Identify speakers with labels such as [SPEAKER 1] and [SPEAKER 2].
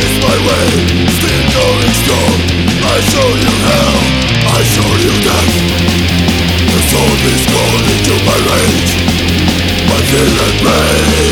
[SPEAKER 1] is my way. Still going strong I show you hell. I show you death. The soul is calling to my rage. My fear and rage